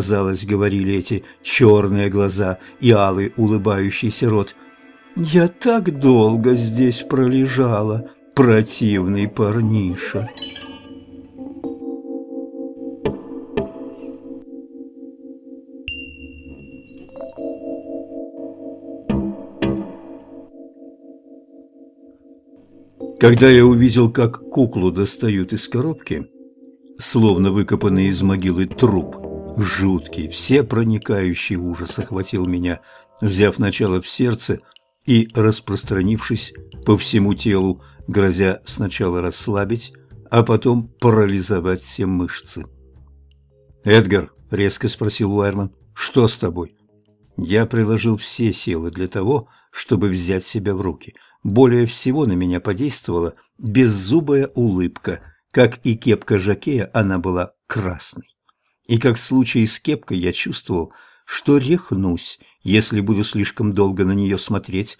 казалось, говорили эти черные глаза и алый улыбающийся рот. «Я так долго здесь пролежала, противный парниша». Когда я увидел, как куклу достают из коробки, словно выкопанный из могилы труп, жуткий, все проникающий ужас охватил меня, взяв начало в сердце и распространившись по всему телу, грозя сначала расслабить, а потом парализовать все мышцы. «Эдгар», — резко спросил Уайерман, — «что с тобой?» Я приложил все силы для того, чтобы взять себя в руки — более всего на меня подействовала беззубая улыбка. Как и кепка Жакея, она была красной. И как в случае с кепкой я чувствовал, что рехнусь, если буду слишком долго на нее смотреть.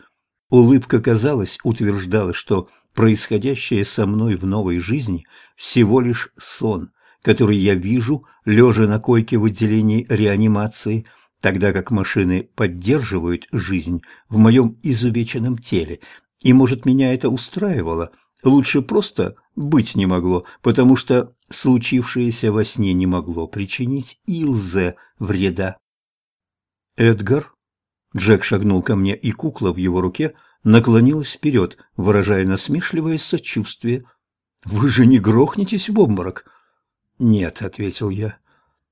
Улыбка, казалось, утверждала, что происходящее со мной в новой жизни всего лишь сон, который я вижу, лежа на койке в отделении реанимации – тогда как машины поддерживают жизнь в моем изувеченном теле, и, может, меня это устраивало. Лучше просто быть не могло, потому что случившееся во сне не могло причинить Илзе вреда. «Эдгар?» Джек шагнул ко мне, и кукла в его руке наклонилась вперед, выражая насмешливое сочувствие. «Вы же не грохнетесь в обморок?» «Нет», — ответил я.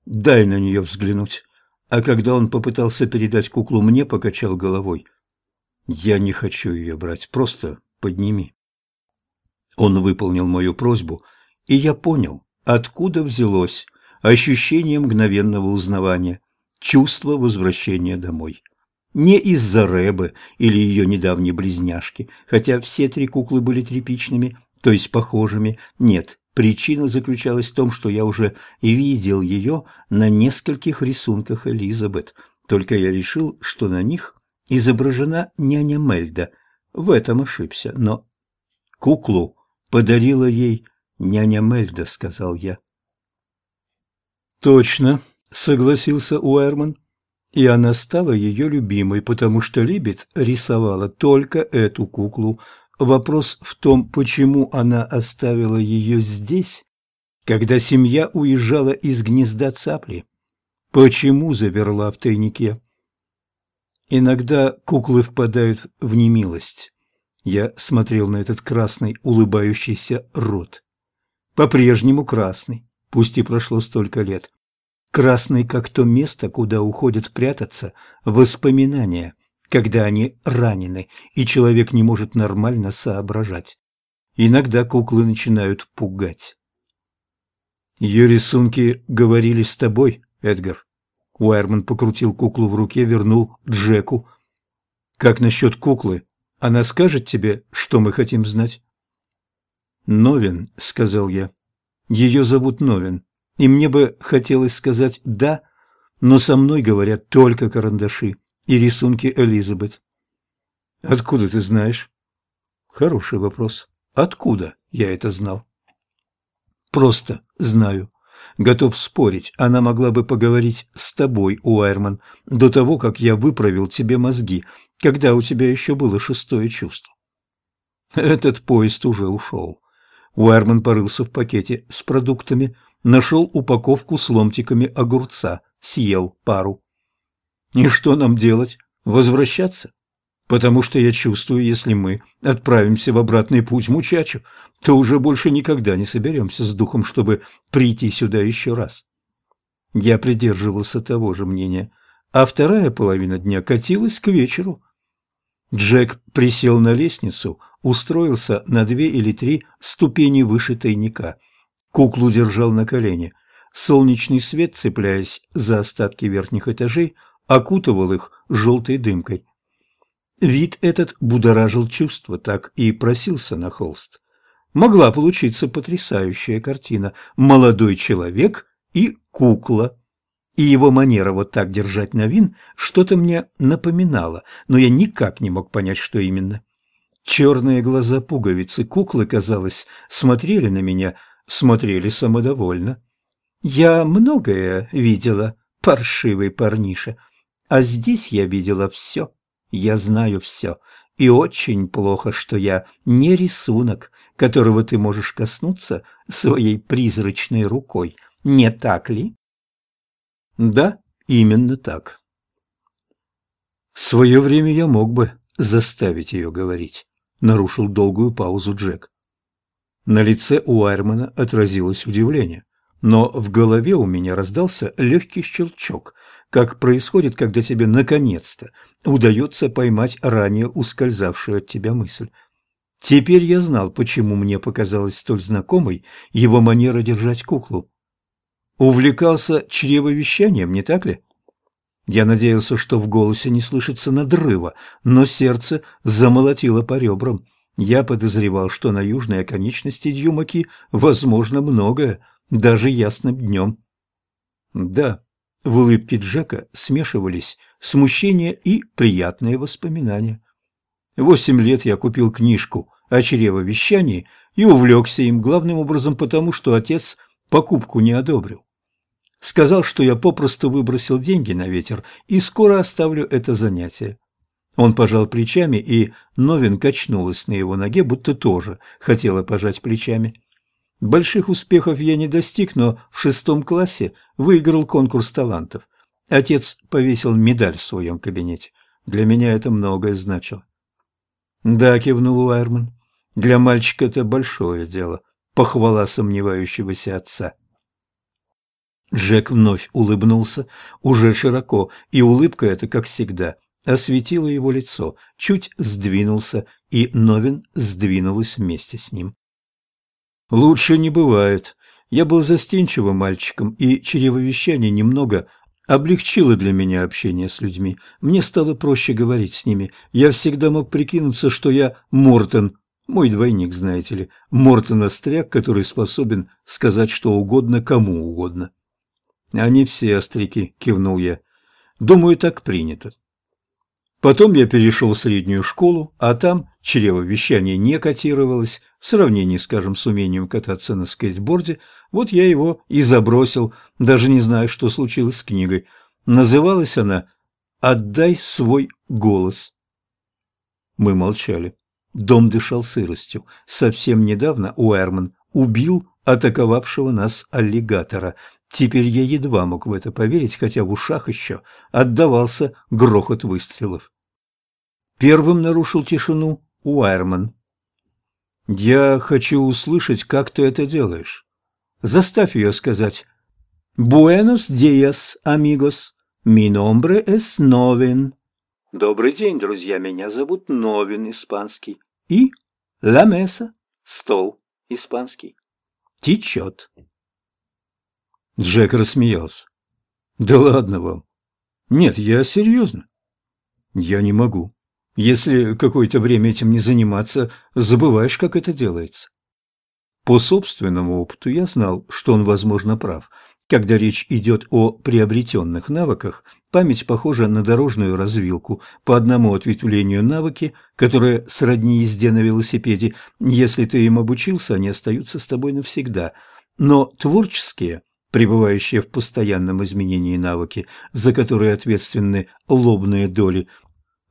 «Дай на нее взглянуть». А когда он попытался передать куклу мне, покачал головой — «Я не хочу ее брать, просто подними». Он выполнил мою просьбу, и я понял, откуда взялось ощущение мгновенного узнавания, чувство возвращения домой. Не из-за Рэбы или ее недавней близняшки, хотя все три куклы были тряпичными, то есть похожими. Нет, причина заключалась в том, что я уже видел ее на нескольких рисунках Элизабет, только я решил, что на них изображена няня Мельда. В этом ошибся, но куклу подарила ей няня Мельда, сказал я. Точно, согласился Уэрман. И она стала ее любимой, потому что Либет рисовала только эту куклу. Вопрос в том, почему она оставила ее здесь, когда семья уезжала из гнезда цапли. Почему заверла в тайнике? Иногда куклы впадают в немилость. Я смотрел на этот красный улыбающийся рот. По-прежнему красный, пусть и прошло столько лет. Красный, как то место, куда уходят прятаться воспоминания, когда они ранены, и человек не может нормально соображать. Иногда куклы начинают пугать. Ее рисунки говорили с тобой, Эдгар. Уайерман покрутил куклу в руке, вернул Джеку. «Как насчет куклы? Она скажет тебе, что мы хотим знать?» «Новин», — сказал я. «Ее зовут Новин, и мне бы хотелось сказать «да», но со мной говорят только карандаши и рисунки Элизабет». «Откуда ты знаешь?» «Хороший вопрос. Откуда я это знал?» «Просто знаю. Готов спорить, она могла бы поговорить с тобой, Уайерман, до того, как я выправил тебе мозги, когда у тебя еще было шестое чувство. Этот поезд уже ушел. Уайерман порылся в пакете с продуктами, нашел упаковку с ломтиками огурца, съел пару. И что нам делать? Возвращаться? Потому что я чувствую, если мы отправимся в обратный путь Мучачу, то уже больше никогда не соберемся с духом, чтобы прийти сюда еще раз. Я придерживался того же мнения, а вторая половина дня катилась к вечеру. Джек присел на лестницу, устроился на две или три ступени выше тайника. Куклу держал на колене. Солнечный свет, цепляясь за остатки верхних этажей, окутывал их желтой дымкой. Вид этот будоражил чувства, так и просился на холст. Могла получиться потрясающая картина «Молодой человек и кукла». И его манера вот так держать на вин что-то мне напоминало, но я никак не мог понять, что именно. Черные глаза пуговицы куклы, казалось, смотрели на меня, смотрели самодовольно. «Я многое видела», паршивый парниша. А здесь я видела все, я знаю все, и очень плохо, что я не рисунок, которого ты можешь коснуться своей призрачной рукой. Не так ли? Да, именно так. В свое время я мог бы заставить ее говорить, нарушил долгую паузу Джек. На лице у Айрмана отразилось удивление, но в голове у меня раздался легкий щелчок, как происходит, когда тебе наконец-то удается поймать ранее ускользавшую от тебя мысль. Теперь я знал, почему мне показалась столь знакомой его манера держать куклу. Увлекался чревовещанием, не так ли? Я надеялся, что в голосе не слышится надрыва, но сердце замолотило по ребрам. Я подозревал, что на южной оконечности Дьюмаки возможно многое, даже ясным днем. Да, в улыбке Джека смешивались смущение и приятные воспоминания. Восемь лет я купил книжку о чревовещании и увлекся им главным образом потому, что отец покупку не одобрил. Сказал, что я попросту выбросил деньги на ветер и скоро оставлю это занятие. Он пожал плечами, и Новин качнулась на его ноге, будто тоже хотела пожать плечами. Больших успехов я не достиг, но в шестом классе выиграл конкурс талантов. Отец повесил медаль в своем кабинете. Для меня это многое значило. «Да», — кивнул Уайерман, — «для мальчика это большое дело, похвала сомневающегося отца». Джек вновь улыбнулся, уже широко, и улыбка эта, как всегда, осветила его лицо, чуть сдвинулся, и Новин сдвинулась вместе с ним. «Лучше не бывает. Я был застенчивым мальчиком, и чревовещание немного облегчило для меня общение с людьми. Мне стало проще говорить с ними. Я всегда мог прикинуться, что я Мортон, мой двойник, знаете ли, Мортон Остряк, который способен сказать что угодно кому угодно. «Они все остряки», — кивнул я. «Думаю, так принято». Потом я перешел в среднюю школу, а там чревовещание не котировалось в сравнении, скажем, с умением кататься на скейтборде. Вот я его и забросил, даже не знаю, что случилось с книгой. Называлась она «Отдай свой голос». Мы молчали. Дом дышал сыростью. Совсем недавно Уэрман убил атаковавшего нас аллигатора. Теперь я едва мог в это поверить, хотя в ушах еще отдавался грохот выстрелов. Первым нарушил тишину Уайерман. «Я хочу услышать, как ты это делаешь. Заставь ее сказать «Буэнос диас, амигос, ми номбре эс Новин». «Добрый день, друзья, меня зовут Новин, испанский». И «Ла меса», «Стол», испанский. «Течет». Джек рассмеялся. «Да ладно вам. Нет, я серьезно. Я не могу. Если какое-то время этим не заниматься, забываешь, как это делается». По собственному опыту я знал, что он, возможно, прав. Когда речь идет о приобретенных навыках, память похожа на дорожную развилку. По одному ответвлению навыки, которые сродни езде на велосипеде, если ты им обучился, они остаются с тобой навсегда. Но творческие пребывающие в постоянном изменении навыки, за которые ответственны лобные доли,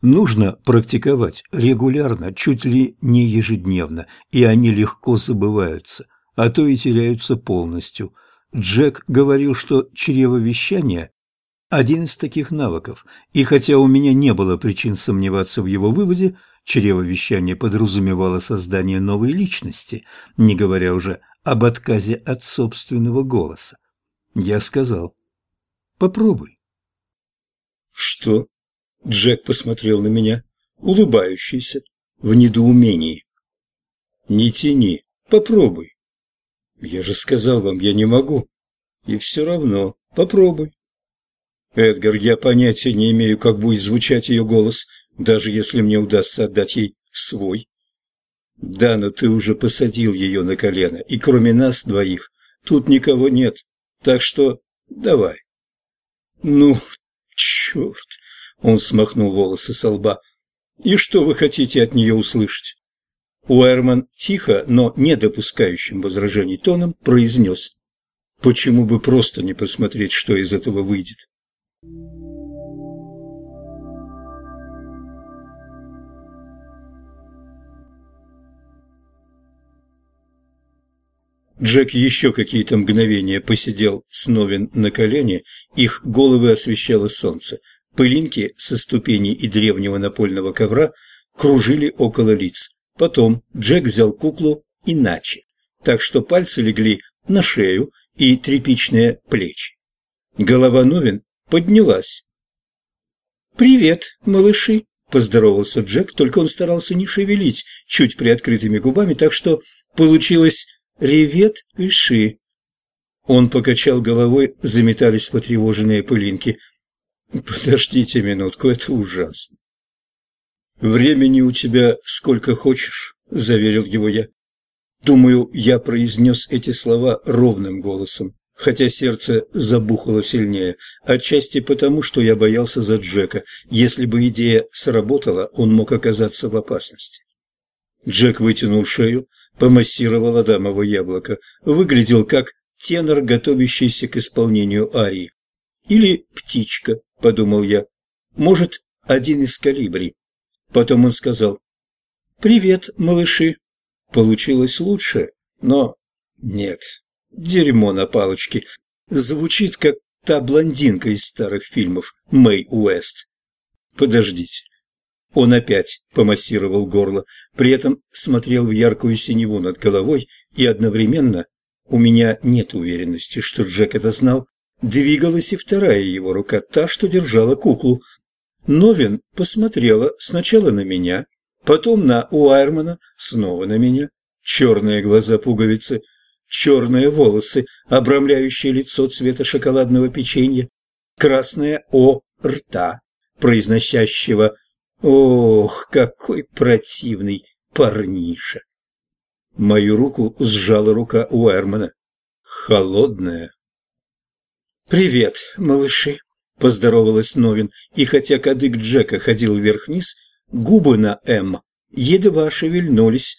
нужно практиковать регулярно, чуть ли не ежедневно, и они легко забываются, а то и теряются полностью. Джек говорил, что чревовещание – один из таких навыков, и хотя у меня не было причин сомневаться в его выводе, чревовещание подразумевало создание новой личности, не говоря уже об отказе от собственного голоса. Я сказал, попробуй. Что? Джек посмотрел на меня, улыбающийся, в недоумении. Не тяни, попробуй. Я же сказал вам, я не могу. И все равно, попробуй. Эдгар, я понятия не имею, как будет звучать ее голос, даже если мне удастся отдать ей свой. Да, но ты уже посадил ее на колено, и кроме нас двоих тут никого нет. Так что давай. Ну, черт. Он смахнул волосы со лба. И что вы хотите от нее услышать? Уэрман тихо, но не допускающим возражений тоном произнес. Почему бы просто не посмотреть, что из этого выйдет? Джек еще какие-то мгновения посидел Новин на колене, их головы освещало солнце. Пылинки со ступеней и древнего напольного ковра кружили около лиц. Потом Джек взял куклу иначе, так что пальцы легли на шею и тряпичные плечи. Голова Новин поднялась. «Привет, малыши!» – поздоровался Джек, только он старался не шевелить чуть приоткрытыми губами, так что получилось «Ревет Иши». Он покачал головой, заметались потревоженные пылинки. «Подождите минутку, это ужасно». «Времени у тебя сколько хочешь», — заверил его я. Думаю, я произнес эти слова ровным голосом, хотя сердце забухало сильнее, отчасти потому, что я боялся за Джека. Если бы идея сработала, он мог оказаться в опасности. Джек вытянул шею, помассировал Адамово яблоко, выглядел как тенор, готовящийся к исполнению арии. Или птичка, подумал я. Может, один из калибри. Потом он сказал, «Привет, малыши». Получилось лучше, но нет. Дерьмо на палочке. Звучит, как та блондинка из старых фильмов Мэй Уэст. Подождите. Он опять помассировал горло, при этом смотрел в яркую синеву над головой, и одновременно, у меня нет уверенности, что Джек это знал, двигалась и вторая его рука, та, что держала куклу. Новин посмотрела сначала на меня, потом на Уайрмана, снова на меня. Черные глаза пуговицы, черные волосы, обрамляющие лицо цвета шоколадного печенья, красное О рта, произносящего Ох, какой противный парниша! Мою руку сжала рука Уэрмана. Холодная. «Привет, малыши!» – поздоровалась Новин, и хотя кадык Джека ходил вверх-вниз, губы на «М» едва шевельнулись.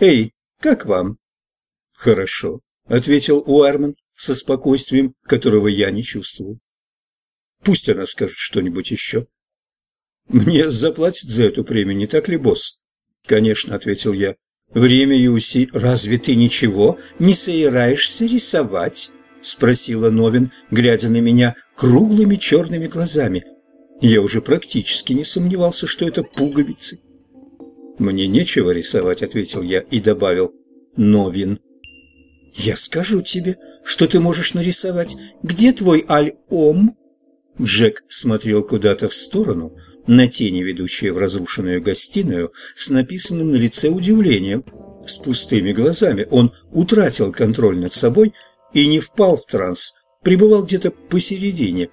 «Эй, как вам?» «Хорошо», – ответил Уэрман со спокойствием, которого я не чувствовал. «Пусть она скажет что-нибудь еще». «Мне заплатят за эту премию, не так ли, босс?» «Конечно», — ответил я. «Время, Юси, разве ты ничего не собираешься рисовать?» — спросила Новин, глядя на меня круглыми черными глазами. Я уже практически не сомневался, что это пуговицы. «Мне нечего рисовать», — ответил я и добавил. «Новин». «Я скажу тебе, что ты можешь нарисовать. Где твой альом?» Джек смотрел куда-то в сторону, на тени, ведущие в разрушенную гостиную, с написанным на лице удивлением. С пустыми глазами он утратил контроль над собой и не впал в транс, пребывал где-то посередине.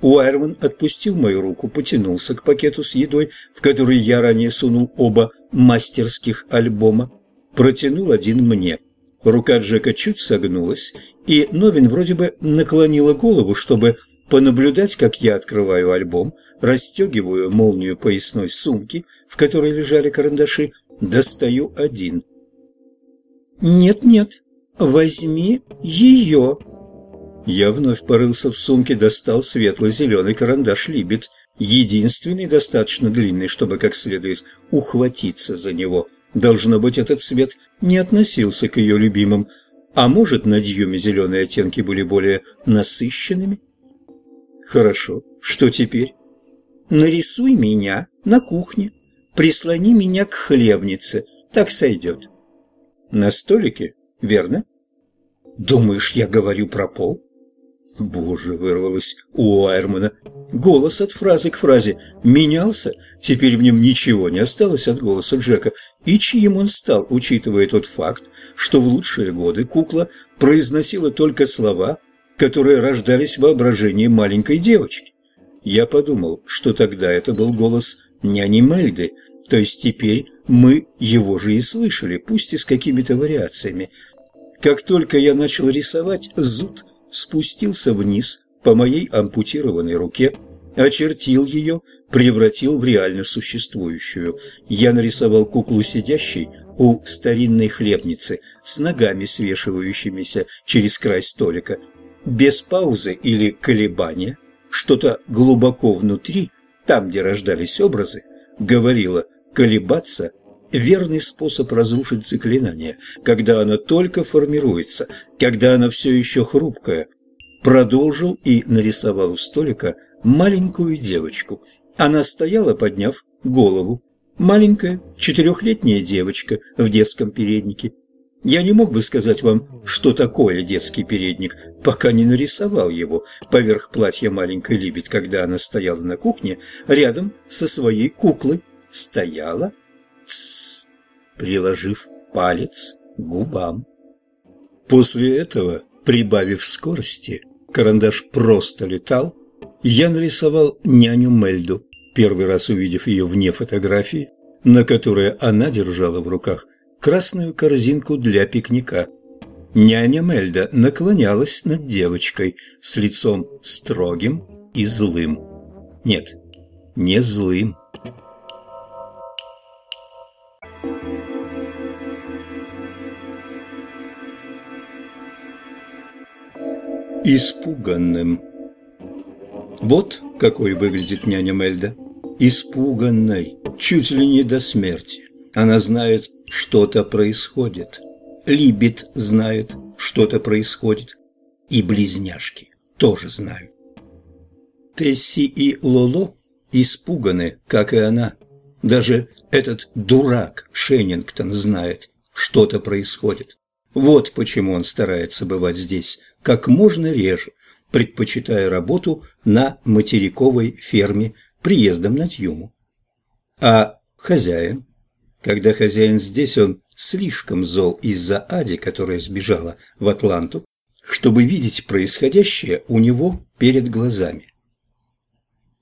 Уайрман отпустил мою руку, потянулся к пакету с едой, в который я ранее сунул оба мастерских альбома, протянул один мне. Рука Джека чуть согнулась, и Новин вроде бы наклонила голову, чтобы понаблюдать, как я открываю альбом, расстегиваю молнию поясной сумки, в которой лежали карандаши, достаю один. «Нет-нет, возьми ее!» Я вновь порылся в сумке, достал светло-зеленый карандаш «Либет», единственный, достаточно длинный, чтобы как следует ухватиться за него. Должно быть, этот цвет не относился к ее любимым, а может, на дьюме зеленые оттенки были более насыщенными? Хорошо, что теперь? Нарисуй меня на кухне, прислони меня к хлебнице, так сойдет. На столике, верно? Думаешь, я говорю про пол? Боже, вырвалось у Айрмана. Голос от фразы к фразе менялся, теперь в нем ничего не осталось от голоса Джека. И чьим он стал, учитывая тот факт, что в лучшие годы кукла произносила только слова, которые рождались в воображении маленькой девочки. Я подумал, что тогда это был голос няни Мельды, то есть теперь мы его же и слышали, пусть и с какими-то вариациями. Как только я начал рисовать, зуд спустился вниз по моей ампутированной руке, очертил ее, превратил в реально существующую. Я нарисовал куклу сидящей у старинной хлебницы с ногами, свешивающимися через край столика, без паузы или колебания что-то глубоко внутри, там, где рождались образы, говорило «колебаться» – верный способ разрушить заклинание, когда оно только формируется, когда оно все еще хрупкое. Продолжил и нарисовал у столика маленькую девочку. Она стояла, подняв голову. Маленькая, четырехлетняя девочка в детском переднике. Я не мог бы сказать вам, что такое детский передник, пока не нарисовал его поверх платья маленькой Либет, когда она стояла на кухне рядом со своей куклой. Стояла, тссс, приложив палец к губам. После этого, прибавив скорости, карандаш просто летал, я нарисовал няню Мельду, первый раз увидев ее вне фотографии, на которой она держала в руках красную корзинку для пикника. Няня Мельда наклонялась над девочкой с лицом строгим и злым. Нет, не злым. Испуганным. Вот какой выглядит няня Мельда. Испуганной, чуть ли не до смерти. Она знает, что-то происходит. Либит знает, что-то происходит. И близняшки тоже знают. Тесси и Лоло испуганы, как и она. Даже этот дурак Шеннингтон знает, что-то происходит. Вот почему он старается бывать здесь как можно реже, предпочитая работу на материковой ферме приездом на Тьюму. А хозяин когда хозяин здесь, он слишком зол из-за Ади, которая сбежала в Атланту, чтобы видеть происходящее у него перед глазами.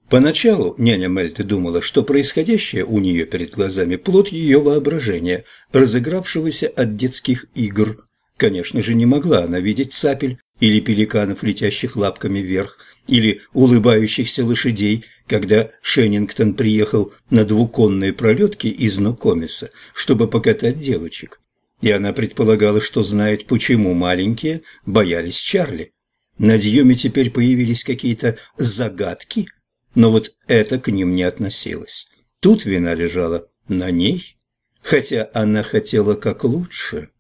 Поначалу няня Мельты думала, что происходящее у нее перед глазами – плод ее воображения, разыгравшегося от детских игр. Конечно же, не могла она видеть цапель или пеликанов, летящих лапками вверх, или улыбающихся лошадей, когда Шеннингтон приехал на двуконные пролетки из Нукомиса, чтобы покатать девочек. И она предполагала, что знает, почему маленькие боялись Чарли. На Дьюме теперь появились какие-то загадки, но вот это к ним не относилось. Тут вина лежала на ней, хотя она хотела как лучше –